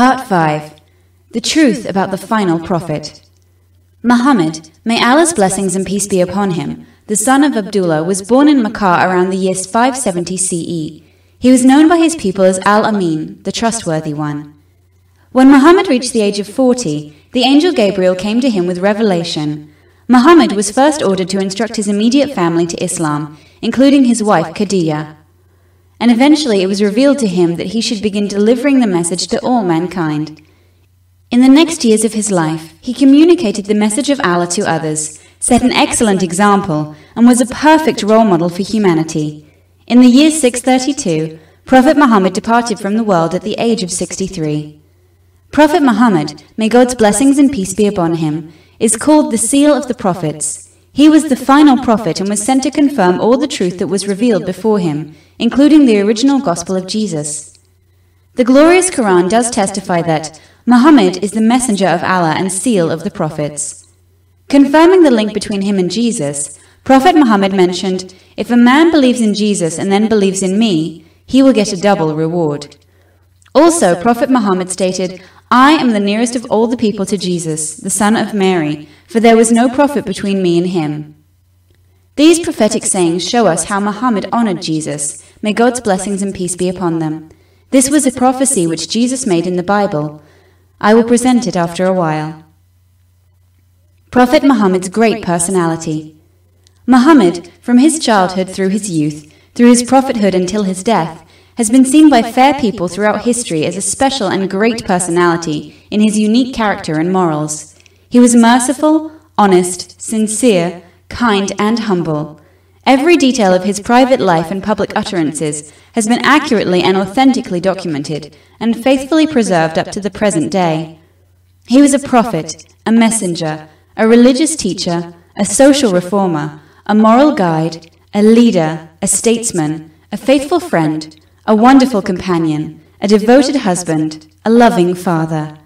Part 5 The Truth about the Final Prophet. Muhammad, may Allah's blessings and peace be upon him, the son of Abdullah, was born in Makkah around the year 570 CE. He was known by his people as Al Amin, the trustworthy one. When Muhammad reached the age of 40, the angel Gabriel came to him with revelation. Muhammad was first ordered to instruct his immediate family to Islam, including his wife Khadijah. And eventually it was revealed to him that he should begin delivering the message to all mankind. In the next years of his life, he communicated the message of Allah to others, set an excellent example, and was a perfect role model for humanity. In the year 632, Prophet Muhammad departed from the world at the age of 63. Prophet Muhammad, may God's blessings and peace be upon him, is called the seal of the prophets. He was the final prophet and was sent to confirm all the truth that was revealed before him, including the original gospel of Jesus. The glorious Quran does testify that Muhammad is the messenger of Allah and seal of the prophets. Confirming the link between him and Jesus, Prophet Muhammad mentioned, If a man believes in Jesus and then believes in me, he will get a double reward. Also, Prophet Muhammad stated, I am the nearest of all the people to Jesus, the son of Mary, for there was no prophet between me and him. These prophetic sayings show us how Muhammad honored Jesus. May God's blessings and peace be upon them. This was a prophecy which Jesus made in the Bible. I will present it after a while. Prophet Muhammad's great personality. Muhammad, from his childhood through his youth, through his prophethood until his death, has been seen by fair people throughout history as a special and great personality in his unique character and morals. He was merciful, honest, sincere, kind, and humble. Every detail of his private life and public utterances has been accurately and authentically documented and faithfully preserved up to the present day. He was a prophet, a messenger, a religious teacher, a social reformer, a moral guide, a leader, a statesman, a faithful friend, a wonderful companion, a devoted husband, a loving father.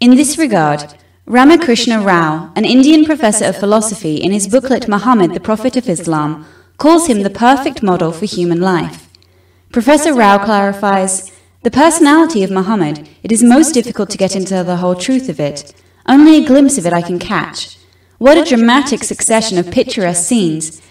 In this regard, Ramakrishna Rao, an Indian professor of philosophy, in his booklet Muhammad, the Prophet of Islam, calls him the perfect model for human life. Professor Rao clarifies the personality of Muhammad, it is most difficult to get into the whole truth of it. Only a glimpse of it I can catch. What a dramatic succession of picturesque scenes!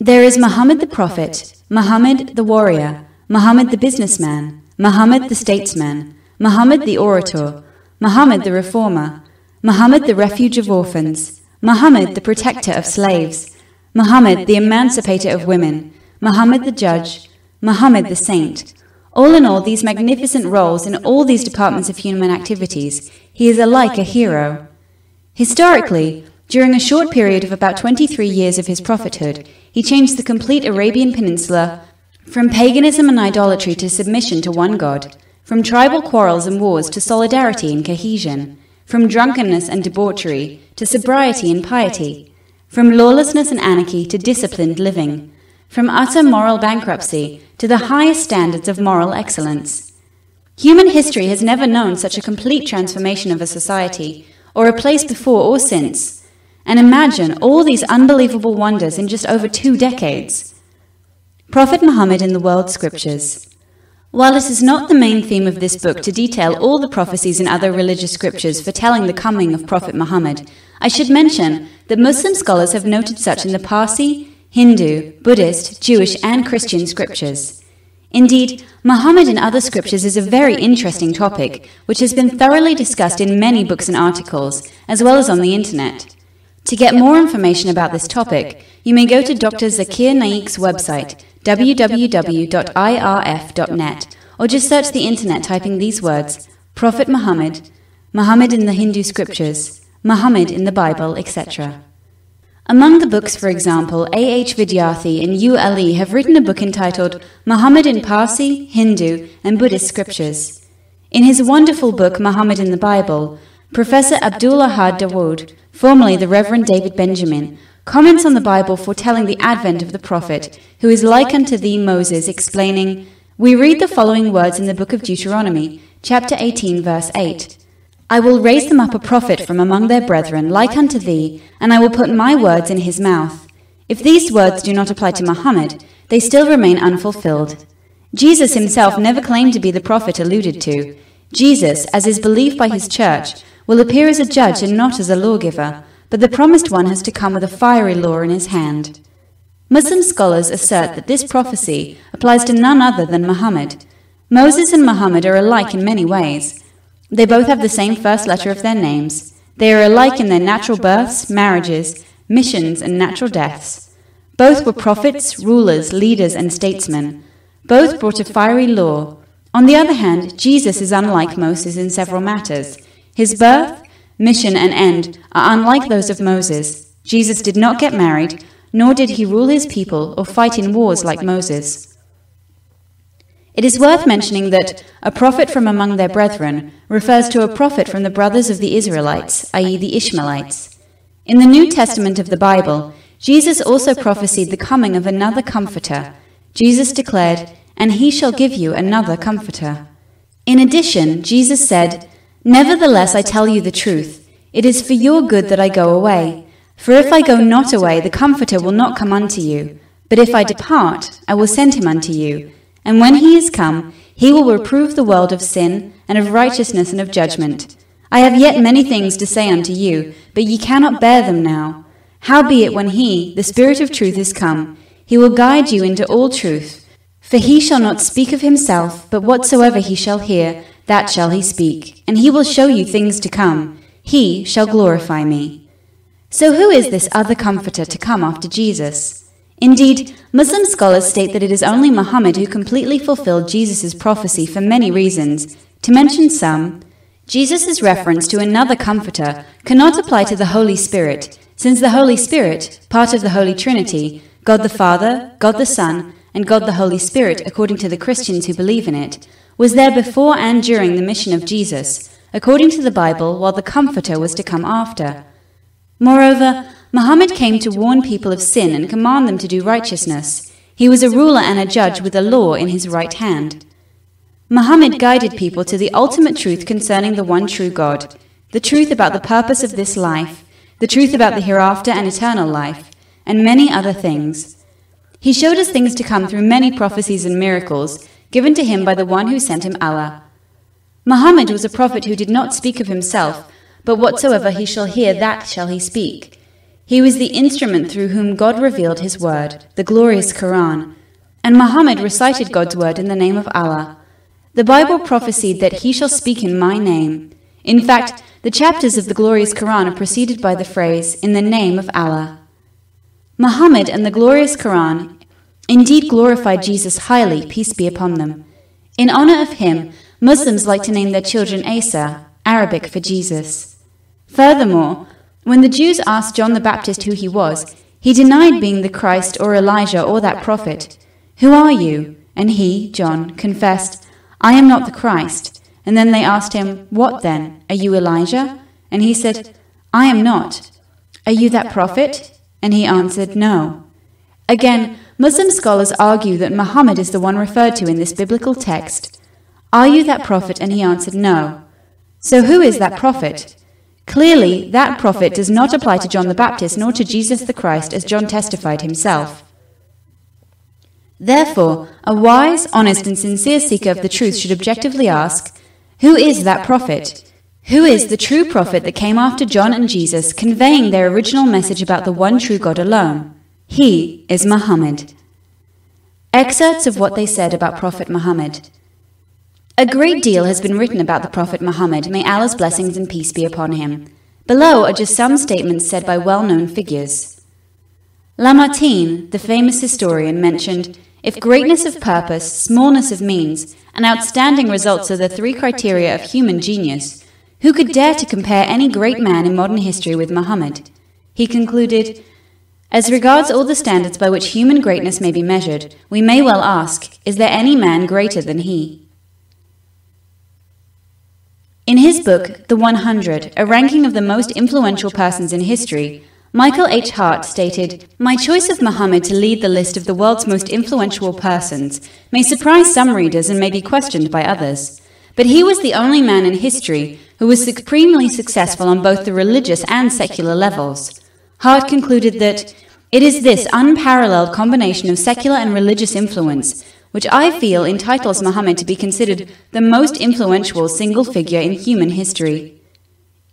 There is Muhammad the Prophet, Muhammad the warrior, Muhammad the businessman, Muhammad the statesman, Muhammad the orator, Muhammad the reformer, Muhammad the refuge of orphans, Muhammad the protector of slaves, Muhammad the emancipator of women, Muhammad the judge, Muhammad the saint. All in all, these magnificent roles in all these departments of human activities, he is alike a hero. Historically, during a short period of about 23 years of his prophethood, he changed the complete Arabian Peninsula from paganism and idolatry to submission to one God, from tribal quarrels and wars to solidarity and cohesion, from drunkenness and debauchery to sobriety and piety, from lawlessness and anarchy to disciplined living, from utter moral bankruptcy to the highest standards of moral excellence. Human history has never known such a complete transformation of a society, or a place before or since. And imagine all these unbelievable wonders in just over two decades. Prophet Muhammad in the World Scriptures. While it is not the main theme of this book to detail all the prophecies in other religious scriptures foretelling the coming of Prophet Muhammad, I should mention that Muslim scholars have noted such in the Parsi, Hindu, Buddhist, Jewish, and Christian scriptures. Indeed, Muhammad in other scriptures is a very interesting topic, which has been thoroughly discussed in many books and articles, as well as on the internet. To get more information about this topic, you may go to Dr. Zakir Naik's website, www.irf.net, or just search the internet typing these words Prophet Muhammad, Muhammad in the Hindu scriptures, Muhammad in the Bible, etc. Among the books, for example, A. H. Vidyarthi and U. Ali have written a book entitled Muhammad in Parsi, Hindu, and Buddhist Scriptures. In his wonderful book Muhammad in the Bible, Professor Abdullah Ahad Dawood, formerly the Reverend David Benjamin, comments on the Bible foretelling the advent of the prophet, who is like unto thee Moses, explaining, We read the following words in the book of Deuteronomy, chapter 18, verse 8. I will raise them up a prophet from among their brethren, like unto thee, and I will put my words in his mouth. If these words do not apply to Muhammad, they still remain unfulfilled. Jesus himself never claimed to be the prophet alluded to. Jesus, as is believed by his church, will appear as a judge and not as a lawgiver, but the promised one has to come with a fiery law in his hand. Muslim scholars assert that this prophecy applies to none other than Muhammad. Moses and Muhammad are alike in many ways. They both have the same first letter of their names. They are alike in their natural births, marriages, missions, and natural deaths. Both were prophets, rulers, leaders, and statesmen. Both brought a fiery law. On the other hand, Jesus is unlike Moses in several matters. His birth, mission, and end are unlike those of Moses. Jesus did not get married, nor did he rule his people or fight in wars like Moses. It is worth mentioning that a prophet from among their brethren refers to a prophet from the brothers of the Israelites, i.e., the Ishmaelites. In the New Testament of the Bible, Jesus also prophesied the coming of another comforter. Jesus declared, And he shall give you another comforter. In addition, Jesus said, Nevertheless, I tell you the truth. It is for your good that I go away. For if I go not away, the Comforter will not come unto you. But if I depart, I will send him unto you. And when he is come, he will reprove the world of sin, and of righteousness, and of judgment. I have yet many things to say unto you, but ye cannot bear them now. Howbeit, when he, the Spirit of truth, is come, he will guide you into all truth. For he shall not speak of himself, but whatsoever he shall hear, that shall he speak, and he will show you things to come. He shall glorify me. So, who is this other comforter to come after Jesus? Indeed, Muslim scholars state that it is only Muhammad who completely fulfilled Jesus' prophecy for many reasons. To mention some, Jesus' reference to another comforter cannot apply to the Holy Spirit, since the Holy Spirit, part of the Holy Trinity, God the Father, God the Son, and God the Holy Spirit, according to the Christians who believe in it, was there before and during the mission of Jesus, according to the Bible, while the Comforter was to come after. Moreover, Muhammad came to warn people of sin and command them to do righteousness. He was a ruler and a judge with a law in his right hand. Muhammad guided people to the ultimate truth concerning the one true God, the truth about the purpose of this life, the truth about the hereafter and eternal life, and many other things. He showed us things to come through many prophecies and miracles given to him by the one who sent him Allah. Muhammad was a prophet who did not speak of himself, but whatsoever he shall hear, that shall he speak. He was the instrument through whom God revealed his word, the glorious Quran, and Muhammad recited God's word in the name of Allah. The Bible prophesied that he shall speak in my name. In fact, the chapters of the glorious Quran are preceded by the phrase, in the name of Allah. Muhammad and the glorious Quran indeed glorified Jesus highly, peace be upon them. In honor of him, Muslims like to name their children Isa, Arabic for Jesus. Furthermore, when the Jews asked John the Baptist who he was, he denied being the Christ or Elijah or that prophet. Who are you? And he, John, confessed, I am not the Christ. And then they asked him, What then? Are you Elijah? And he said, I am not. Are you that prophet? And he answered, No. Again, Muslim scholars argue that Muhammad is the one referred to in this biblical text. Are you that prophet? And he answered, No. So who is that prophet? Clearly, that prophet does not apply to John the Baptist nor to Jesus the Christ, as John testified himself. Therefore, a wise, honest, and sincere seeker of the truth should objectively ask, Who is that prophet? Who is the true prophet that came after John and Jesus, conveying their original message about the one true God alone? He is Muhammad. Excerpts of what they said about Prophet Muhammad. A great deal has been written about the Prophet Muhammad, may Allah's blessings and peace be upon him. Below are just some statements said by well known figures. Lamartine, the famous historian, mentioned if greatness of purpose, smallness of means, and outstanding results are the three criteria of human genius, who could dare to compare any great man in modern history with Muhammad? He concluded, as regards all the standards by which human greatness may be measured, we may well ask Is there any man greater than he? In his book, The 100, a ranking of the most influential persons in history, Michael H. Hart stated My choice of Muhammad to lead the list of the world's most influential persons may surprise some readers and may be questioned by others. But he was the only man in history who was supremely successful on both the religious and secular levels. Hart concluded that it is this unparalleled combination of secular and religious influence which I feel entitles Muhammad to be considered the most influential single figure in human history.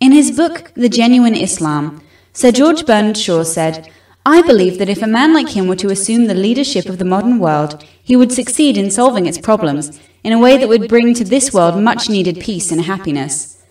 In his book, The Genuine Islam, Sir George Bernard Shaw said, I believe that if a man like him were to assume the leadership of the modern world, he would succeed in solving its problems in a way that would bring to this world much needed peace and happiness.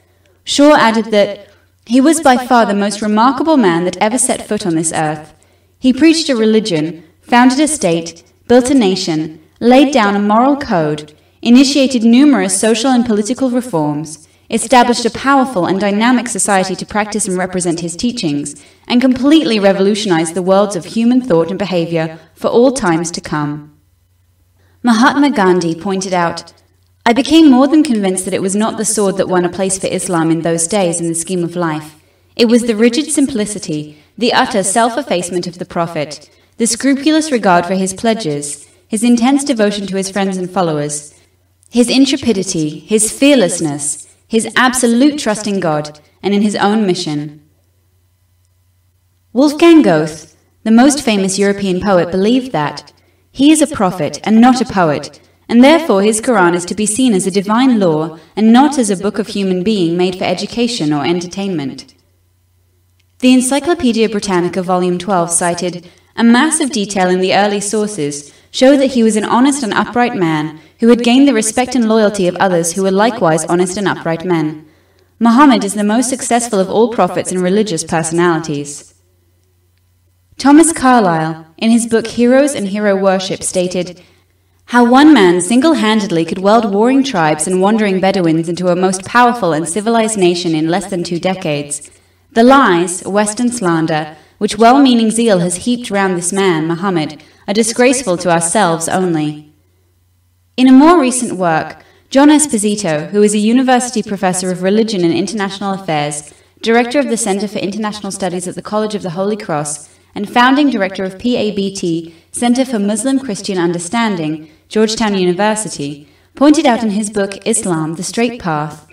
Shaw added that he was by far the most remarkable man that ever set foot on this earth. He preached a religion, founded a state, built a nation, laid down a moral code, initiated numerous social and political reforms, established a powerful and dynamic society to practice and represent his teachings, and completely revolutionized the worlds of human thought and behavior for all times to come. Mahatma Gandhi pointed out, I became more than convinced that it was not the sword that won a place for Islam in those days in the scheme of life. It was the rigid simplicity, the utter self effacement of the Prophet, the scrupulous regard for his pledges, his intense devotion to his friends and followers, his intrepidity, his fearlessness, his absolute trust in God and in his own mission. Wolfgang Goethe, the most famous European poet, believed that he is a prophet and not a poet and therefore his Quran is to be seen as a divine law and not as a book of human being made for education or entertainment. The Encyclopaedia Britannica, Volume 12, cited a mass of detail in the early sources show that he was an honest and upright man who had gained the respect and loyalty of others who were likewise honest and upright men. Muhammad is the most successful of all prophets and religious personalities. Thomas Carlyle, in his book Heroes and Hero Worship, stated how one man single handedly could weld warring tribes and wandering Bedouins into a most powerful and civilized nation in less than two decades. The lies, Western slander, which well meaning zeal has heaped round this man, Muhammad, are disgraceful to ourselves only. In a more recent work, John Esposito, who is a university professor of religion and international affairs, director of the Center for International Studies at the College of the Holy Cross, and founding director of PABT, Center for Muslim Christian Understanding, Georgetown University, pointed out in his book Islam, The Straight Path.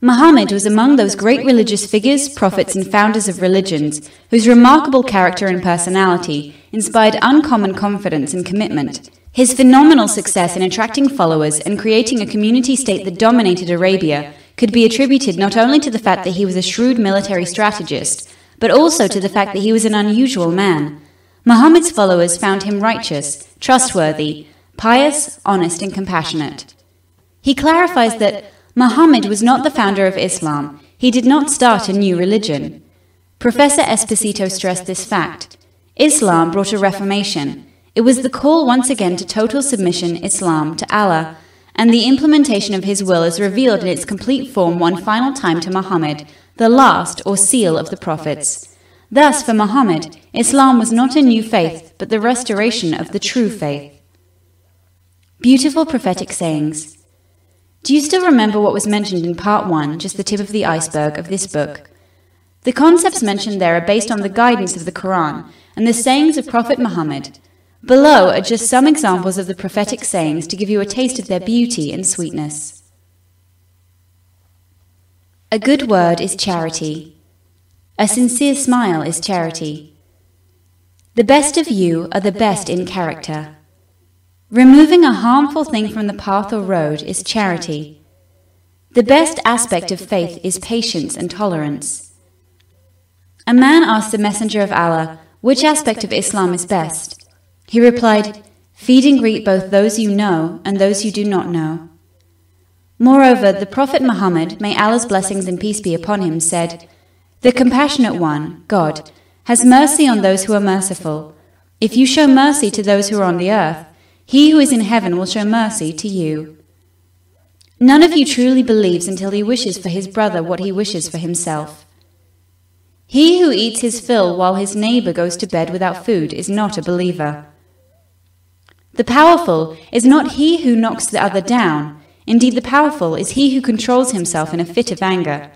Muhammad was among those great religious figures, prophets, and founders of religions whose remarkable character and personality inspired uncommon confidence and commitment. His phenomenal success in attracting followers and creating a community state that dominated Arabia could be attributed not only to the fact that he was a shrewd military strategist, but also to the fact that he was an unusual man. Muhammad's followers found him righteous, trustworthy, pious, honest, and compassionate. He clarifies that Muhammad was not the founder of Islam, he did not start a new religion. Professor Esposito stressed this fact. Islam brought a reformation. It was the call once again to total submission, Islam, to Allah, and the implementation of His will is revealed in its complete form one final time to Muhammad, the last or seal of the prophets. Thus, for Muhammad, Islam was not a new faith, but the restoration of the true faith. Beautiful prophetic sayings. Do you still remember what was mentioned in part 1, just the tip of the iceberg of this book? The concepts mentioned there are based on the guidance of the Quran and the sayings of Prophet Muhammad. Below are just some examples of the prophetic sayings to give you a taste of their beauty and sweetness. A good word is charity. A sincere smile is charity. The best of you are the best in character. Removing a harmful thing from the path or road is charity. The best aspect of faith is patience and tolerance. A man asked the Messenger of Allah, Which aspect of Islam is best? He replied, Feed and greet both those you know and those you do not know. Moreover, the Prophet Muhammad, may Allah's blessings and peace be upon him, said, The compassionate one, God, has mercy on those who are merciful. If you show mercy to those who are on the earth, he who is in heaven will show mercy to you. None of you truly believes until he wishes for his brother what he wishes for himself. He who eats his fill while his neighbor goes to bed without food is not a believer. The powerful is not he who knocks the other down Indeed, the powerful is he who controls himself in a fit of anger.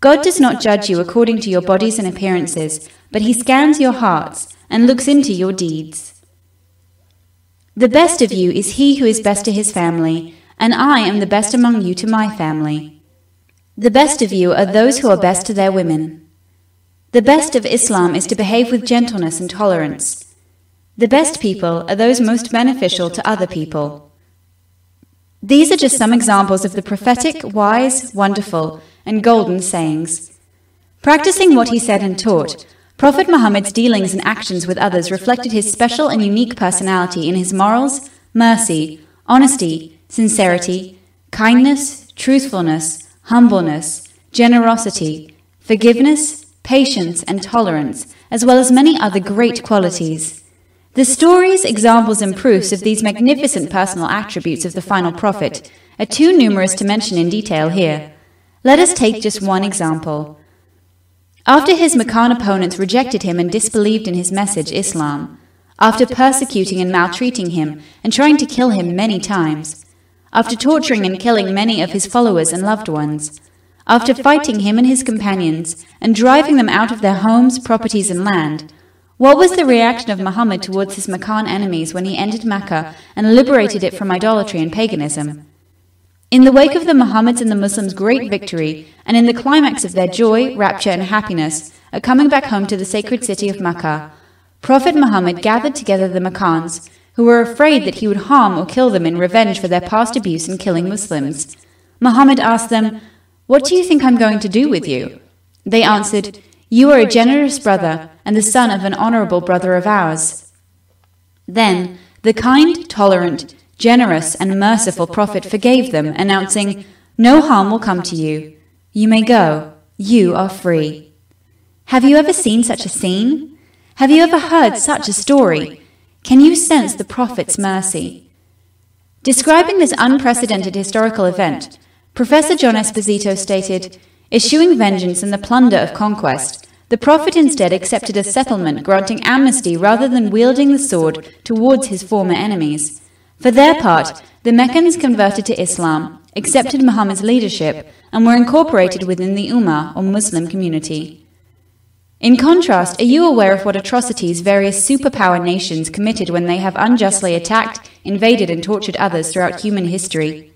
God does not judge you according to your bodies and appearances, but he scans your hearts and looks into your deeds. The best of you is he who is best to his family, and I am the best among you to my family. The best of you are those who are best to their women. The best of Islam is to behave with gentleness and tolerance. The best people are those most beneficial to other people. These are just some examples of the prophetic, wise, wonderful, and golden sayings. Practicing what he said and taught, Prophet Muhammad's dealings and actions with others reflected his special and unique personality in his morals, mercy, honesty, sincerity, kindness, truthfulness, humbleness, generosity, forgiveness, patience, and tolerance, as well as many other great qualities. The stories, examples, and proofs of these magnificent personal attributes of the final prophet are too numerous to mention in detail here. Let us take just one example. After his Meccan opponents rejected him and disbelieved in his message, Islam, after persecuting and maltreating him and trying to kill him many times, after torturing and killing many of his followers and loved ones, after fighting him and his companions and driving them out of their homes, properties, and land, what was the reaction of Muhammad towards his Meccan enemies when he entered Mecca and liberated it from idolatry and paganism? In the wake of the Muhammad's and the Muslims' great victory, and in the climax of their joy, rapture, and happiness at coming back home to the sacred city of Mecca, Prophet Muhammad gathered together the Makkans, who were afraid that he would harm or kill them in revenge for their past abuse in killing Muslims. Muhammad asked them, What do you think I'm going to do with you? They answered, You are a generous brother and the son of an honorable brother of ours. Then the kind, tolerant, generous and merciful Prophet forgave them, announcing, No harm will come to you. You may go. You are free. Have you ever seen such a scene? Have you ever heard such a story? Can you sense the Prophet's mercy? Describing this unprecedented historical event, Professor John Esposito stated, Eschewing vengeance and the plunder of conquest, the Prophet instead accepted a settlement granting amnesty rather than wielding the sword towards his former enemies. For their part, the Meccans converted to Islam, accepted Muhammad's leadership, and were incorporated within the Ummah or Muslim community. In contrast, are you aware of what atrocities various superpower nations committed when they have unjustly attacked, invaded, and tortured others throughout human history?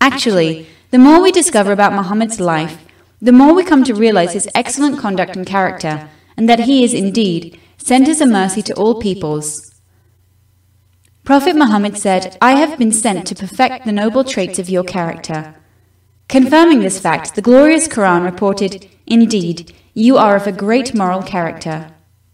Actually, the more we discover about Muhammad's life, the more we come to realize his excellent conduct and character, and that he is indeed sent as a mercy to all peoples, Prophet Muhammad said, I have been sent to perfect the noble traits of your character. Confirming this fact, the glorious Quran reported, Indeed, you are of a great moral character.